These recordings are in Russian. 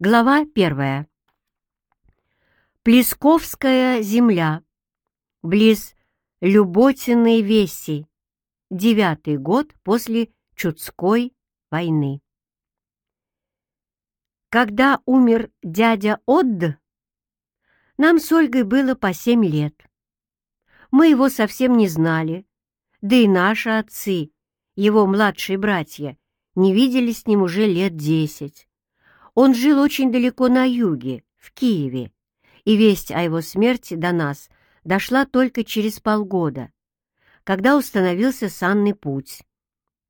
Глава первая. Плесковская земля. Близ Люботиной Веси. Девятый год после Чудской войны. Когда умер дядя Отд, нам с Ольгой было по семь лет. Мы его совсем не знали, да и наши отцы, его младшие братья, не видели с ним уже лет десять. Он жил очень далеко на юге, в Киеве, и весть о его смерти до нас дошла только через полгода, когда установился санный путь.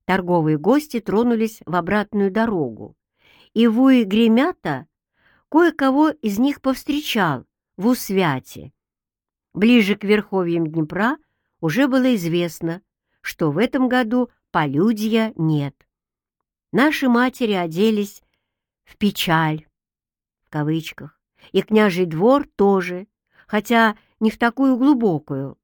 Торговые гости тронулись в обратную дорогу, и Вуи Гремята кое-кого из них повстречал в Усвяте. Ближе к верховьям Днепра уже было известно, что в этом году полюдья нет. Наши матери оделись в печаль, в кавычках, и княжий двор тоже, хотя не в такую глубокую.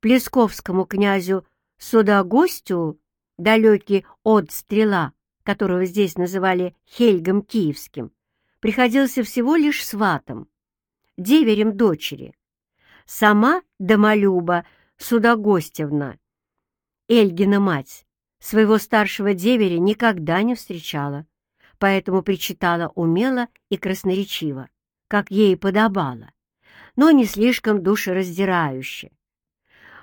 Плесковскому князю Судогостю, далекий от стрела, которого здесь называли Хельгом Киевским, приходился всего лишь сватом, деверем дочери. Сама Домолюба Судогостевна, Эльгина мать, своего старшего деверя никогда не встречала поэтому причитала умело и красноречиво, как ей подобало, но не слишком душераздирающе.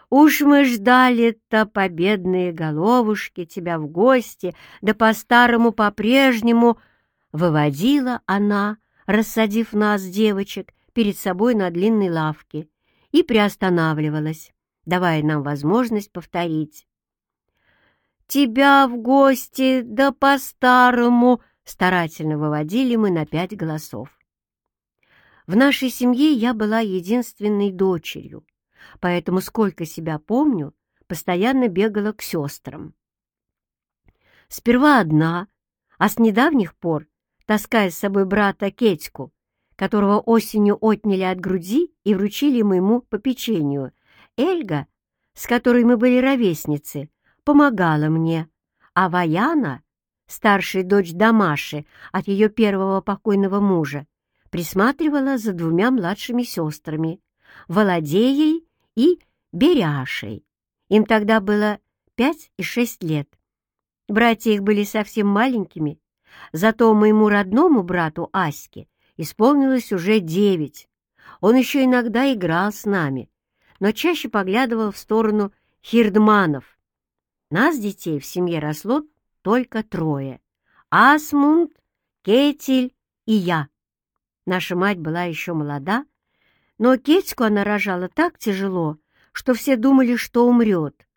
«Уж мы ждали-то, победные головушки, тебя в гости, да по-старому по-прежнему!» Выводила она, рассадив нас, девочек, перед собой на длинной лавке, и приостанавливалась, давая нам возможность повторить. «Тебя в гости, да по-старому!» Старательно выводили мы на пять голосов. В нашей семье я была единственной дочерью, поэтому, сколько себя помню, постоянно бегала к сестрам. Сперва одна, а с недавних пор, таская с собой брата Кетьку, которого осенью отняли от груди и вручили моему попечению, Эльга, с которой мы были ровесницы, помогала мне, а Ваяна старшая дочь Дамаши от ее первого покойного мужа, присматривала за двумя младшими сестрами, Володеей и Беряшей. Им тогда было пять и шесть лет. Братья их были совсем маленькими, зато моему родному брату Аське исполнилось уже девять. Он еще иногда играл с нами, но чаще поглядывал в сторону хирдманов. Нас, детей, в семье росло только трое — Асмунд, Кетель и я. Наша мать была еще молода, но Кетьку она рожала так тяжело, что все думали, что умрет.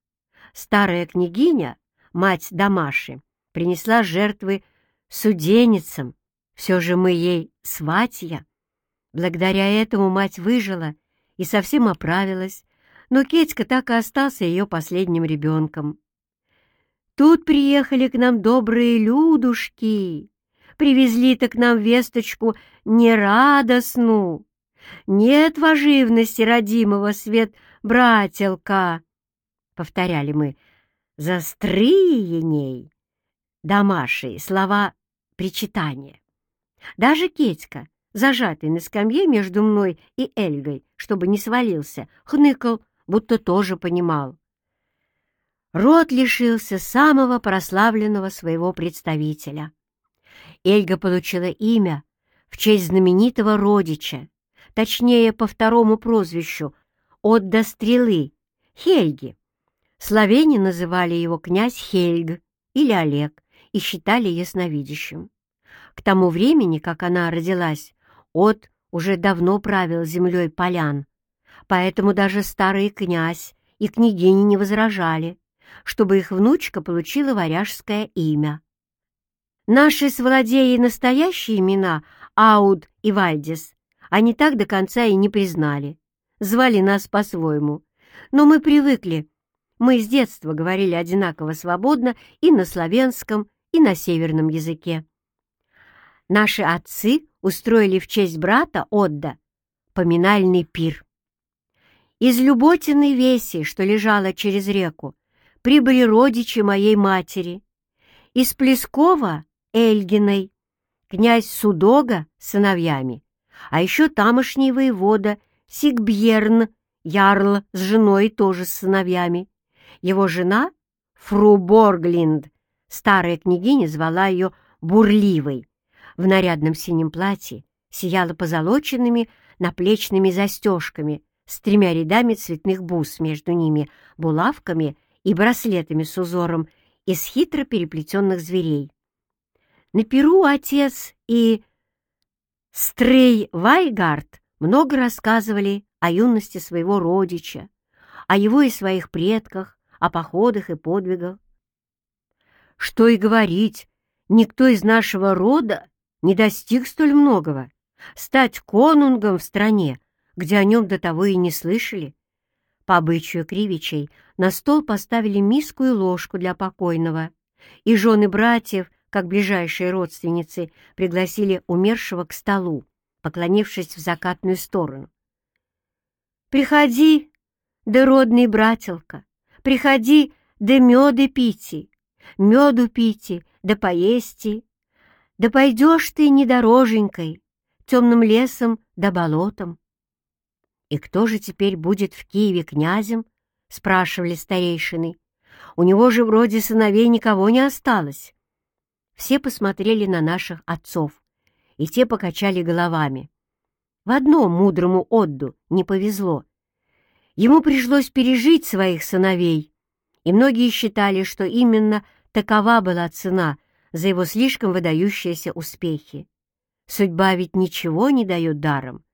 Старая княгиня, мать Дамаши, принесла жертвы суденицам, все же мы ей сватья. Благодаря этому мать выжила и совсем оправилась, но Кетька так и остался ее последним ребенком. Тут приехали к нам добрые людушки, привезли-то к нам весточку нерадостну. Нет во живности родимого свет брателка, — повторяли мы, — застрые ней. Домашние слова причитания. Даже Кетька, зажатый на скамье между мной и Эльгой, чтобы не свалился, хныкал, будто тоже понимал род лишился самого прославленного своего представителя. Эльга получила имя в честь знаменитого родича, точнее, по второму прозвищу, от до стрелы, Хельги. Словени называли его князь Хельг или Олег и считали ясновидящим. К тому времени, как она родилась, от уже давно правил землей полян, поэтому даже старый князь и княгини не возражали чтобы их внучка получила варяжское имя. Наши с Владеей настоящие имена, Ауд и Вальдис, они так до конца и не признали. Звали нас по-своему. Но мы привыкли. Мы с детства говорили одинаково свободно и на славянском, и на северном языке. Наши отцы устроили в честь брата Отда поминальный пир. Из Люботиной веси, что лежала через реку, прибыли родичи моей матери. Из Плескова — Эльгиной, князь Судога с сыновьями, а еще тамошний воевода Сигбьерн, ярл с женой тоже с сыновьями. Его жена, фру Борглинд, старая княгиня звала ее Бурливой, в нарядном синем платье, сияла позолоченными наплечными застежками с тремя рядами цветных бус между ними, булавками и браслетами с узором из хитро переплетенных зверей. На Перу отец и Стрей Вайгард много рассказывали о юности своего родича, о его и своих предках, о походах и подвигах. Что и говорить, никто из нашего рода не достиг столь многого. Стать конунгом в стране, где о нем до того и не слышали. По обычаю Кривичей на стол поставили миску и ложку для покойного, и жены братьев, как ближайшие родственницы, пригласили умершего к столу, поклонившись в закатную сторону. «Приходи, да родный брателка, приходи, да меды пити, меду пити, да поести, да пойдешь ты недороженькой, темным лесом да болотом. «И кто же теперь будет в Киеве князем?» — спрашивали старейшины. «У него же вроде сыновей никого не осталось». Все посмотрели на наших отцов, и те покачали головами. В одном мудрому Отду не повезло. Ему пришлось пережить своих сыновей, и многие считали, что именно такова была цена за его слишком выдающиеся успехи. Судьба ведь ничего не дает даром,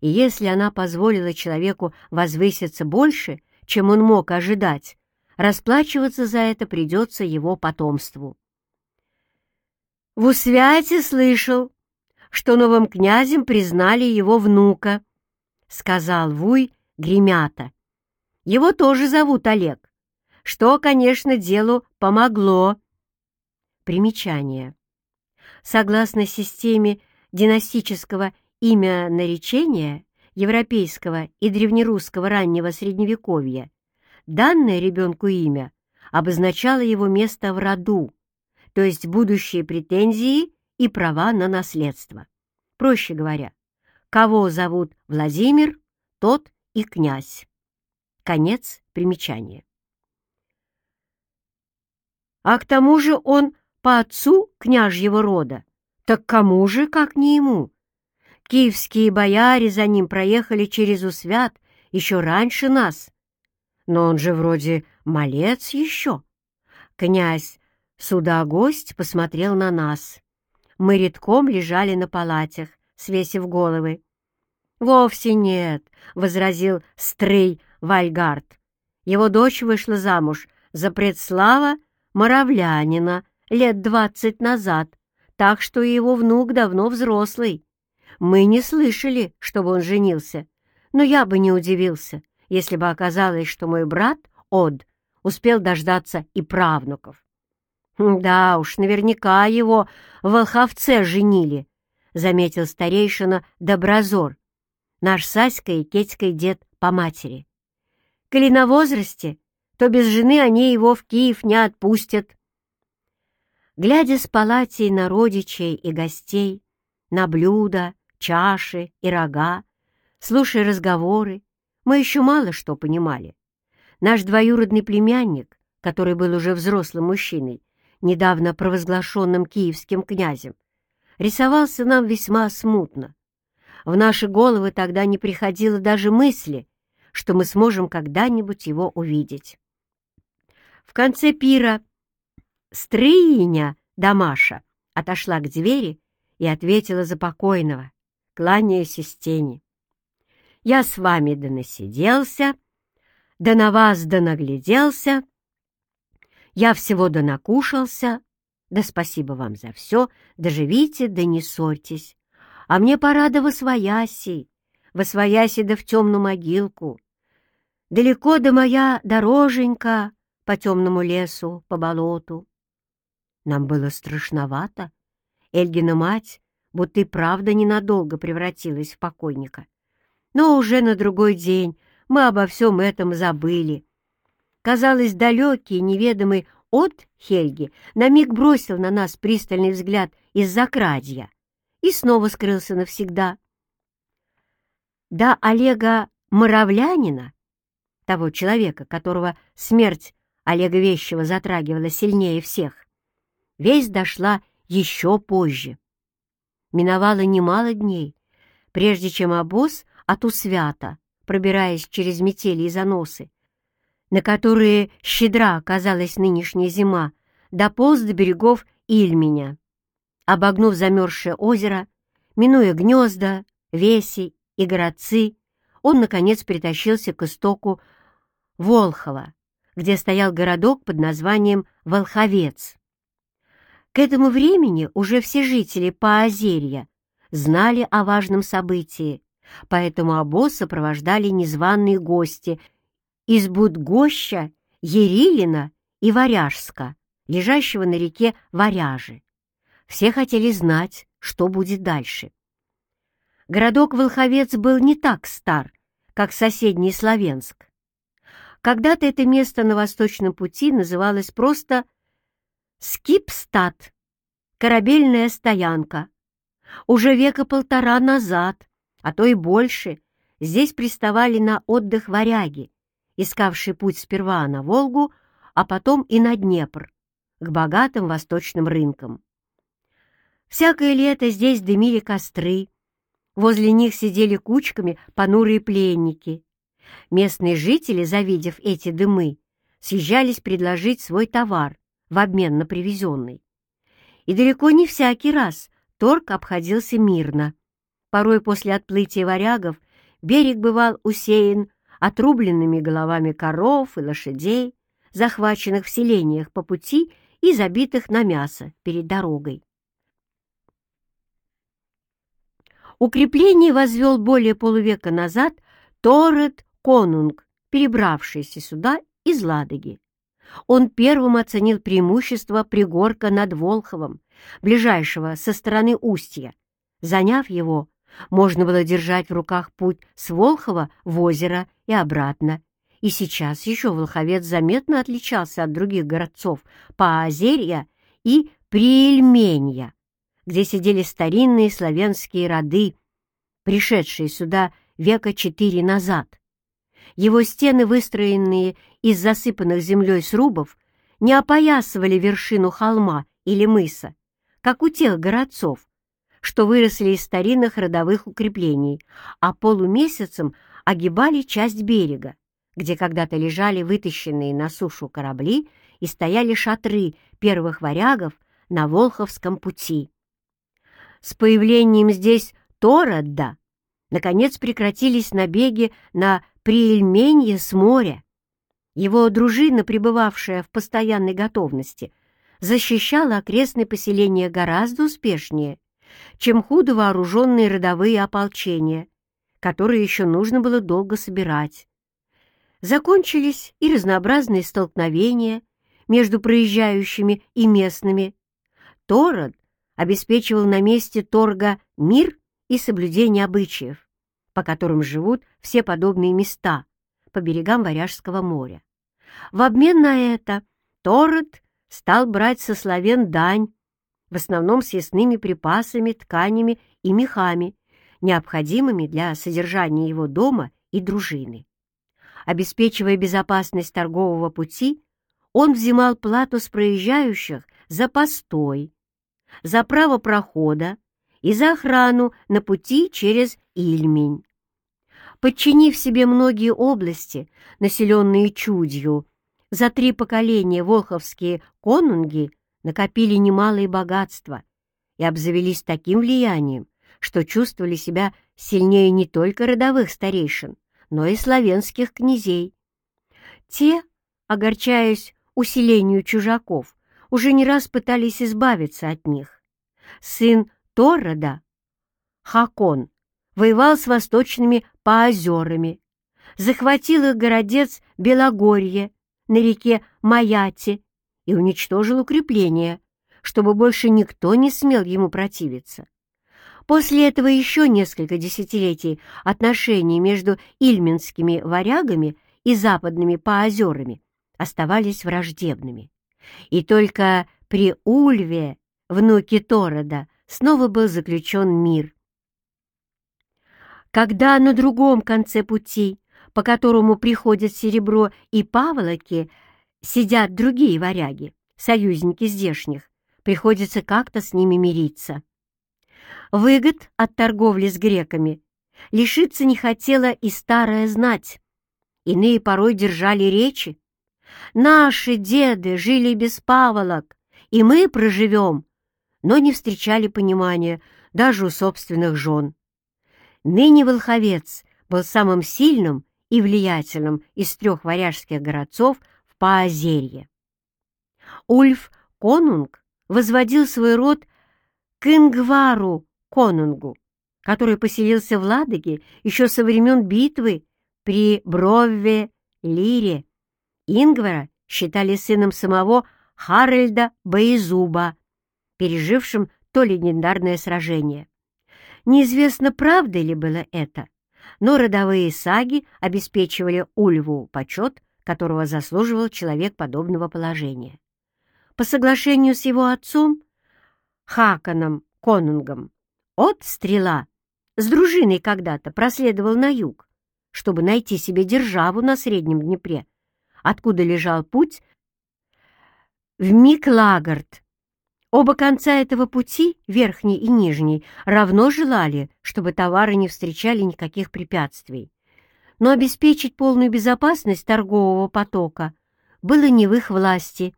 и если она позволила человеку возвыситься больше, чем он мог ожидать, расплачиваться за это придется его потомству. В Усвяте слышал, что новым князем признали его внука, — сказал Вуй Гремята. Его тоже зовут Олег, что, конечно, делу помогло. Примечание. Согласно системе династического имя наречения европейского и древнерусского раннего средневековья, данное ребенку имя обозначало его место в роду, то есть будущие претензии и права на наследство. Проще говоря, кого зовут Владимир, тот и князь. Конец примечания. А к тому же он по отцу княжьего рода, так кому же, как не ему? Киевские бояре за ним проехали через Усвят еще раньше нас. Но он же вроде малец еще. Князь суда-гость посмотрел на нас. Мы редком лежали на палатях, свесив головы. «Вовсе нет», — возразил Стрей Вальгард. Его дочь вышла замуж за предслава Моровлянина лет двадцать назад так что его внук давно взрослый. Мы не слышали, чтобы он женился, но я бы не удивился, если бы оказалось, что мой брат, Од, успел дождаться и правнуков. «Да уж, наверняка его в Волховце женили», — заметил старейшина Доброзор, наш Саська и Кетькой дед по матери. «Коли на возрасте, то без жены они его в Киев не отпустят». Глядя с палатей на родичей и гостей, на блюда, чаши и рога, слушая разговоры, мы еще мало что понимали. Наш двоюродный племянник, который был уже взрослым мужчиной, недавно провозглашенным киевским князем, рисовался нам весьма смутно. В наши головы тогда не приходило даже мысли, что мы сможем когда-нибудь его увидеть. В конце пира Стрыиня Дамаша отошла к двери и ответила за покойного, кланяясь стене. «Я с вами да насиделся, да на вас да нагляделся, я всего да накушался, да спасибо вам за все, да живите, да не ссорьтесь, а мне пора да восвояси, восвояси да в темную могилку, далеко да моя дороженька по темному лесу, по болоту, нам было страшновато. Эльгина мать будто и правда ненадолго превратилась в покойника. Но уже на другой день мы обо всем этом забыли. Казалось, далекий, неведомый от Хельги на миг бросил на нас пристальный взгляд из-за крадья, и снова скрылся навсегда. До Олега Моровлянина, того человека, которого смерть Олега Вещева затрагивала сильнее всех, весть дошла еще позже. Миновало немало дней, прежде чем обоз от Усвята, пробираясь через метели и заносы, на которые щедра оказалась нынешняя зима, дополз до берегов Ильменя. Обогнув замерзшее озеро, минуя гнезда, веси и городцы, он, наконец, притащился к истоку Волхова, где стоял городок под названием Волховец. К этому времени уже все жители Поозерья знали о важном событии, поэтому обоз сопровождали незваные гости из Будгоща, Ерилина и Варяжска, лежащего на реке Варяжи. Все хотели знать, что будет дальше. Городок Волховец был не так стар, как соседний Славенск. Когда-то это место на Восточном пути называлось просто Скипстад, корабельная стоянка. Уже века полтора назад, а то и больше, здесь приставали на отдых варяги, искавшие путь сперва на Волгу, а потом и на Днепр, к богатым восточным рынкам. Всякое лето здесь дымили костры, возле них сидели кучками понурые пленники. Местные жители, завидев эти дымы, съезжались предложить свой товар в обмен на привезенный. И далеко не всякий раз торг обходился мирно. Порой после отплытия варягов берег бывал усеян отрубленными головами коров и лошадей, захваченных в селениях по пути и забитых на мясо перед дорогой. Укрепление возвел более полувека назад Торет Конунг, перебравшийся сюда из Ладоги. Он первым оценил преимущество пригорка над Волховом, ближайшего со стороны устья. Заняв его, можно было держать в руках путь с Волхова в озеро и обратно. И сейчас еще Волховец заметно отличался от других городцов Поозерья и Приельменья где сидели старинные славянские роды, пришедшие сюда века четыре назад. Его стены, выстроенные из засыпанных землей срубов, не опоясывали вершину холма или мыса, как у тех городцов, что выросли из старинных родовых укреплений, а полумесяцем огибали часть берега, где когда-то лежали вытащенные на сушу корабли и стояли шатры первых варягов на Волховском пути. С появлением здесь Тородда наконец прекратились набеги на Приельменье с моря. Его дружина, пребывавшая в постоянной готовности, защищала окрестные поселения гораздо успешнее, чем худо вооруженные родовые ополчения, которые еще нужно было долго собирать. Закончились и разнообразные столкновения между проезжающими и местными. Тород обеспечивал на месте торга мир и соблюдение обычаев, по которым живут все подобные места по берегам Варяжского моря. В обмен на это Торрет стал брать со славян дань, в основном съестными припасами, тканями и мехами, необходимыми для содержания его дома и дружины. Обеспечивая безопасность торгового пути, он взимал плату с проезжающих за постой, за право прохода и за охрану на пути через Ильмень. Подчинив себе многие области, населенные чудью, за три поколения волховские конунги накопили немалые богатства и обзавелись таким влиянием, что чувствовали себя сильнее не только родовых старейшин, но и славянских князей. Те, огорчаясь усилению чужаков, уже не раз пытались избавиться от них. Сын Торрода, Хакон, воевал с восточными поозерами, захватил их городец Белогорье на реке Маяте и уничтожил укрепление, чтобы больше никто не смел ему противиться. После этого еще несколько десятилетий отношения между ильминскими варягами и западными поозерами оставались враждебными. И только при Ульве, внуке Торода, снова был заключен мир. Когда на другом конце пути, по которому приходят серебро и паволоки, сидят другие варяги, союзники здешних, приходится как-то с ними мириться. Выгод от торговли с греками лишиться не хотела и старая знать. Иные порой держали речи. Наши деды жили без паволок, и мы проживем, но не встречали понимания даже у собственных жен. Ныне Волховец был самым сильным и влиятельным из трех варяжских городцов в Поозерье. Ульф Конунг возводил свой род к Ингвару Конунгу, который поселился в Ладоге еще со времен битвы при Бровве-Лире. Ингвара считали сыном самого Харальда Баизуба, пережившим то легендарное сражение. Неизвестно, правда ли было это, но родовые саги обеспечивали Ульву почет, которого заслуживал человек подобного положения. По соглашению с его отцом, Хаканом Конунгом, от стрела с дружиной когда-то проследовал на юг, чтобы найти себе державу на Среднем Днепре, откуда лежал путь в Миклагард, Оба конца этого пути, верхний и нижний, равно желали, чтобы товары не встречали никаких препятствий. Но обеспечить полную безопасность торгового потока было не в их власти.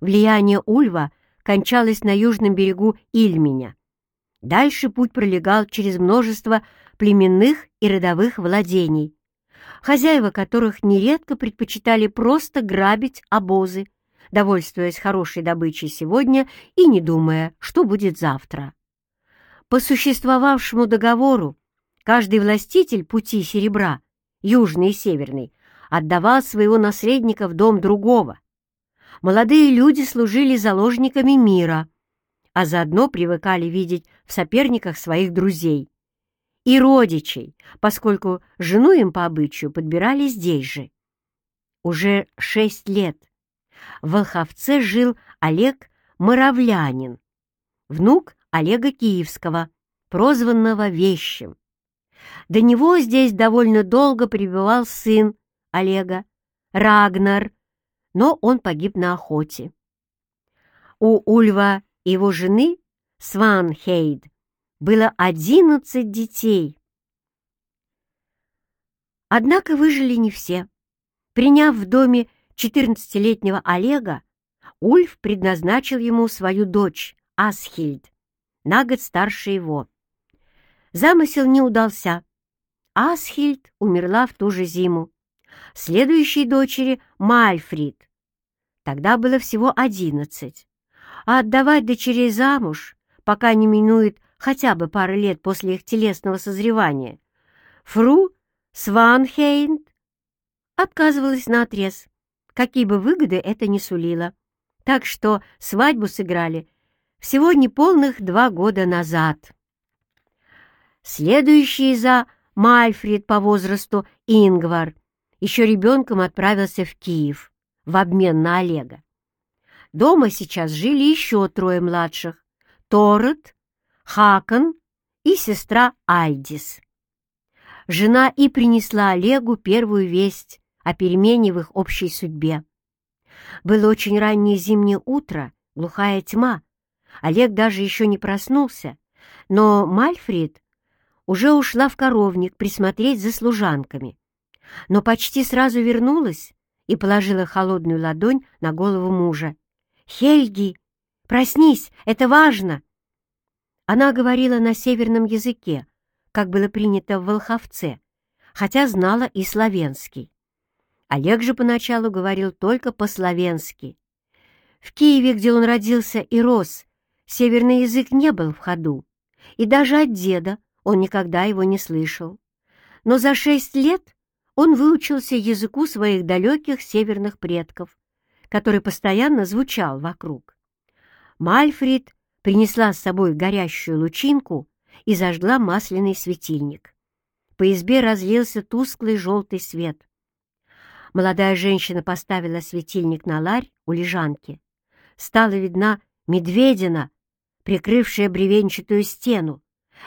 Влияние Ульва кончалось на южном берегу Ильменя. Дальше путь пролегал через множество племенных и родовых владений, хозяева которых нередко предпочитали просто грабить обозы, довольствуясь хорошей добычей сегодня и не думая, что будет завтра. По существовавшему договору каждый властитель пути серебра, южный и северный, отдавал своего наследника в дом другого. Молодые люди служили заложниками мира, а заодно привыкали видеть в соперниках своих друзей и родичей, поскольку жену им по обычаю подбирали здесь же. Уже шесть лет в Волховце жил Олег Моровлянин, внук Олега Киевского, прозванного Вещим. До него здесь довольно долго пребывал сын Олега, Рагнар, но он погиб на охоте. У Ульва и его жены, Сванхейд, было одиннадцать детей. Однако выжили не все. Приняв в доме 14-летнего Олега Ульф предназначил ему свою дочь Асхильд, на год старше его. Замысел не удался. Асхильд умерла в ту же зиму. Следующей дочери Мальфрид. Тогда было всего одиннадцать. А отдавать дочерей замуж, пока не минует хотя бы пара лет после их телесного созревания, Фру Сванхейнд отказывалась наотрез какие бы выгоды это ни сулило. Так что свадьбу сыграли всего неполных два года назад. Следующий за Мальфред по возрасту Ингвар еще ребенком отправился в Киев в обмен на Олега. Дома сейчас жили еще трое младших — Торот, Хакон и сестра Альдис. Жена и принесла Олегу первую весть о перемене в их общей судьбе. Было очень раннее зимнее утро, глухая тьма. Олег даже еще не проснулся, но Мальфрид уже ушла в коровник присмотреть за служанками. Но почти сразу вернулась и положила холодную ладонь на голову мужа. «Хельги, проснись, это важно!» Она говорила на северном языке, как было принято в Волховце, хотя знала и славянский. Олег же поначалу говорил только по-словенски. В Киеве, где он родился и рос, северный язык не был в ходу, и даже от деда он никогда его не слышал. Но за шесть лет он выучился языку своих далеких северных предков, который постоянно звучал вокруг. Мальфрид принесла с собой горящую лучинку и зажгла масляный светильник. По избе разлился тусклый желтый свет. Молодая женщина поставила светильник на ларь у лежанки. Стала видна медведина, прикрывшая бревенчатую стену,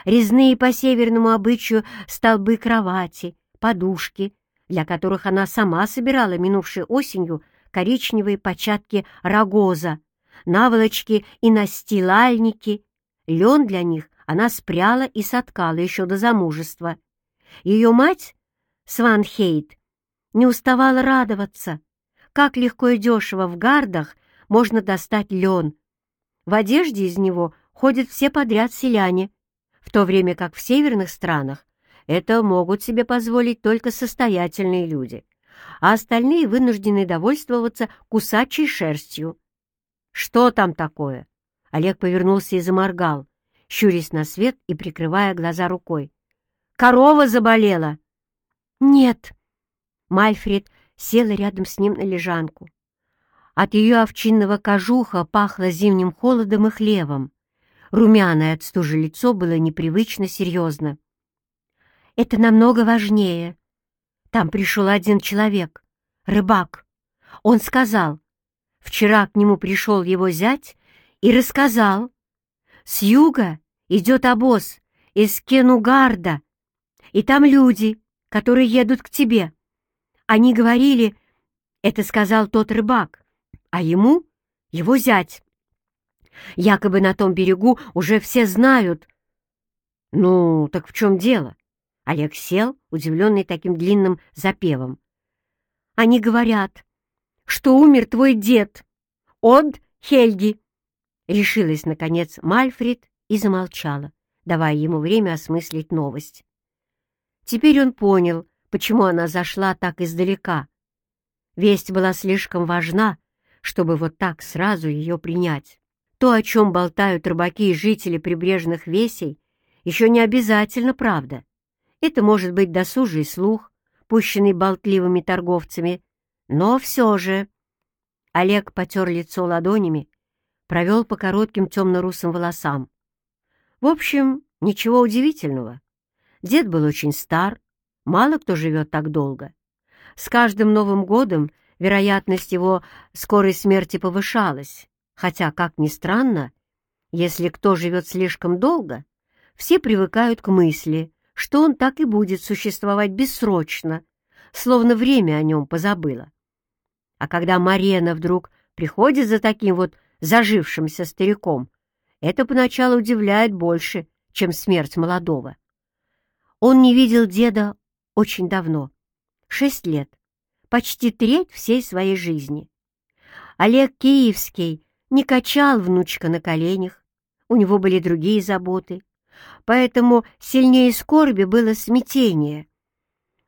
резные по северному обычаю столбы кровати, подушки, для которых она сама собирала минувшей осенью коричневые початки рогоза, наволочки и настилальники. Лен для них она спряла и соткала еще до замужества. Ее мать, Сванхейт, не уставала радоваться, как легко и дешево в гардах можно достать лен. В одежде из него ходят все подряд селяне, в то время как в северных странах это могут себе позволить только состоятельные люди, а остальные вынуждены довольствоваться кусачей шерстью. «Что там такое?» Олег повернулся и заморгал, щурясь на свет и прикрывая глаза рукой. «Корова заболела!» «Нет!» Мальфред села рядом с ним на лежанку. От ее овчинного кожуха пахло зимним холодом и хлевом. Румяное от стужи лицо было непривычно серьезно. «Это намного важнее. Там пришел один человек, рыбак. Он сказал, вчера к нему пришел его зять и рассказал, с юга идет обоз из Кенугарда, и там люди, которые едут к тебе. Они говорили, это сказал тот рыбак, а ему — его зять. Якобы на том берегу уже все знают. Ну, так в чем дело? Олег сел, удивленный таким длинным запевом. Они говорят, что умер твой дед, Од Хельги. Решилась, наконец, Мальфрид и замолчала, давая ему время осмыслить новость. Теперь он понял, почему она зашла так издалека. Весть была слишком важна, чтобы вот так сразу ее принять. То, о чем болтают рыбаки и жители прибрежных весей, еще не обязательно правда. Это может быть досужий слух, пущенный болтливыми торговцами, но все же... Олег потер лицо ладонями, провел по коротким темно-русым волосам. В общем, ничего удивительного. Дед был очень стар, мало кто живет так долго. С каждым Новым годом вероятность его скорой смерти повышалась, хотя, как ни странно, если кто живет слишком долго, все привыкают к мысли, что он так и будет существовать бессрочно, словно время о нем позабыло. А когда Марена вдруг приходит за таким вот зажившимся стариком, это поначалу удивляет больше, чем смерть молодого. Он не видел деда очень давно, шесть лет, почти треть всей своей жизни. Олег Киевский не качал внучка на коленях, у него были другие заботы, поэтому сильнее скорби было смятение.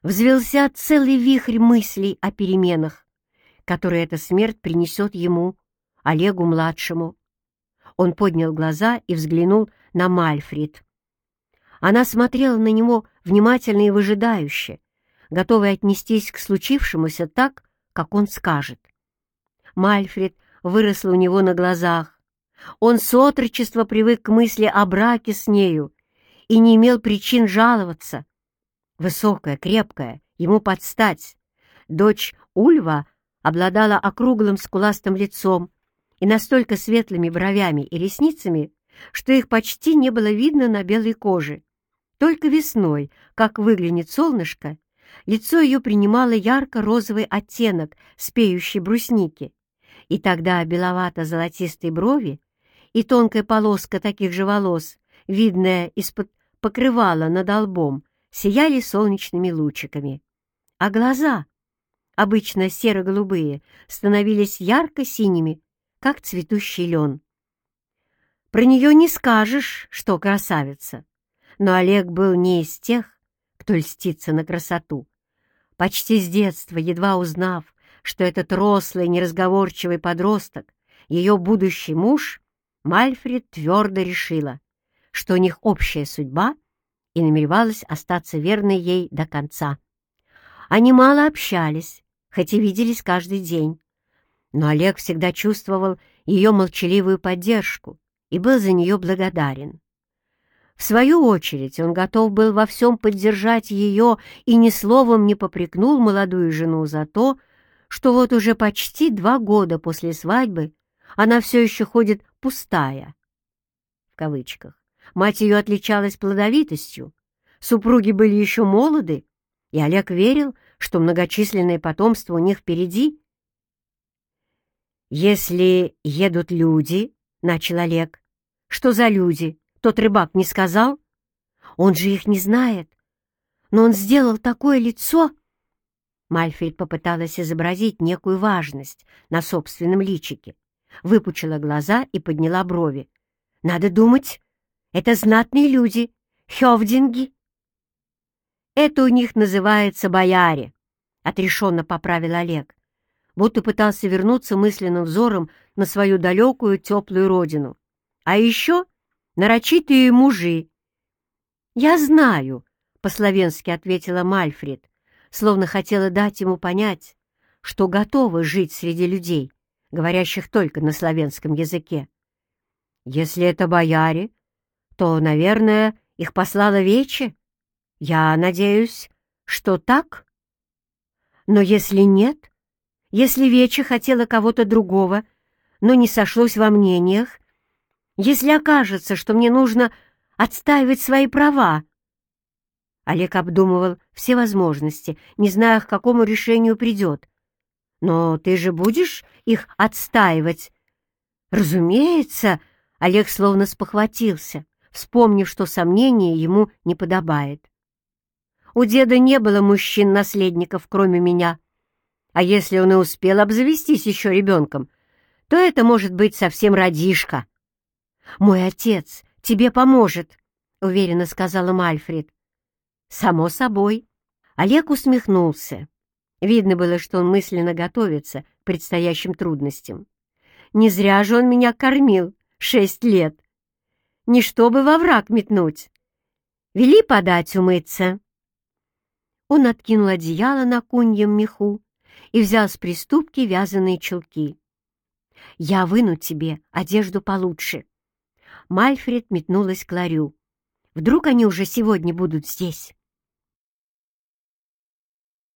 Взвелся целый вихрь мыслей о переменах, которые эта смерть принесет ему, Олегу-младшему. Он поднял глаза и взглянул на Мальфрид. Она смотрела на него внимательно и выжидающе, готовая отнестись к случившемуся так, как он скажет. Мальфред выросла у него на глазах. Он с отрочества привык к мысли о браке с нею и не имел причин жаловаться. Высокая, крепкая, ему подстать. Дочь Ульва обладала округлым скуластым лицом и настолько светлыми бровями и ресницами, что их почти не было видно на белой коже. Только весной, как выглянет солнышко, лицо ее принимало ярко-розовый оттенок спеющей брусники, и тогда беловато-золотистые брови и тонкая полоска таких же волос, видная из-под покрывала над лбом, сияли солнечными лучиками. А глаза, обычно серо-голубые, становились ярко-синими, как цветущий лен. Про нее не скажешь, что красавица. Но Олег был не из тех, кто льстится на красоту. Почти с детства, едва узнав, что этот рослый, неразговорчивый подросток, ее будущий муж, Мальфред твердо решила, что у них общая судьба и намеревалась остаться верной ей до конца. Они мало общались, хоть и виделись каждый день, но Олег всегда чувствовал ее молчаливую поддержку и был за нее благодарен. В свою очередь он готов был во всем поддержать ее и ни словом не попрекнул молодую жену за то, что вот уже почти два года после свадьбы она все еще ходит пустая. в кавычках. Мать ее отличалась плодовитостью. Супруги были еще молоды, и Олег верил, что многочисленное потомство у них впереди. «Если едут люди», — начал Олег, — «что за люди? Тот рыбак не сказал? Он же их не знает. Но он сделал такое лицо...» Мальфред попыталась изобразить некую важность на собственном личике, выпучила глаза и подняла брови. «Надо думать, это знатные люди, хёвдинги». «Это у них называется бояре», — отрешенно поправил Олег, будто пытался вернуться мысленным взором на свою далекую теплую родину. «А еще нарочитые мужи». «Я знаю», — по-словенски ответила Мальфред, словно хотела дать ему понять, что готова жить среди людей, говорящих только на славянском языке. «Если это бояре, то, наверное, их послала Вече. Я надеюсь, что так. Но если нет, если Вече хотела кого-то другого, но не сошлось во мнениях, если окажется, что мне нужно отстаивать свои права, Олег обдумывал все возможности, не зная, к какому решению придет. «Но ты же будешь их отстаивать?» «Разумеется!» — Олег словно спохватился, вспомнив, что сомнение ему не подобает. «У деда не было мужчин-наследников, кроме меня. А если он и успел обзавестись еще ребенком, то это может быть совсем родишка». «Мой отец тебе поможет», — уверенно сказала Мальфред. «Само собой». Олег усмехнулся. Видно было, что он мысленно готовится к предстоящим трудностям. «Не зря же он меня кормил шесть лет. Не чтобы во враг метнуть. Вели подать умыться». Он откинул одеяло на куньем меху и взял с приступки вязаные чулки. «Я выну тебе одежду получше». Мальфред метнулась к ларю. «Вдруг они уже сегодня будут здесь?»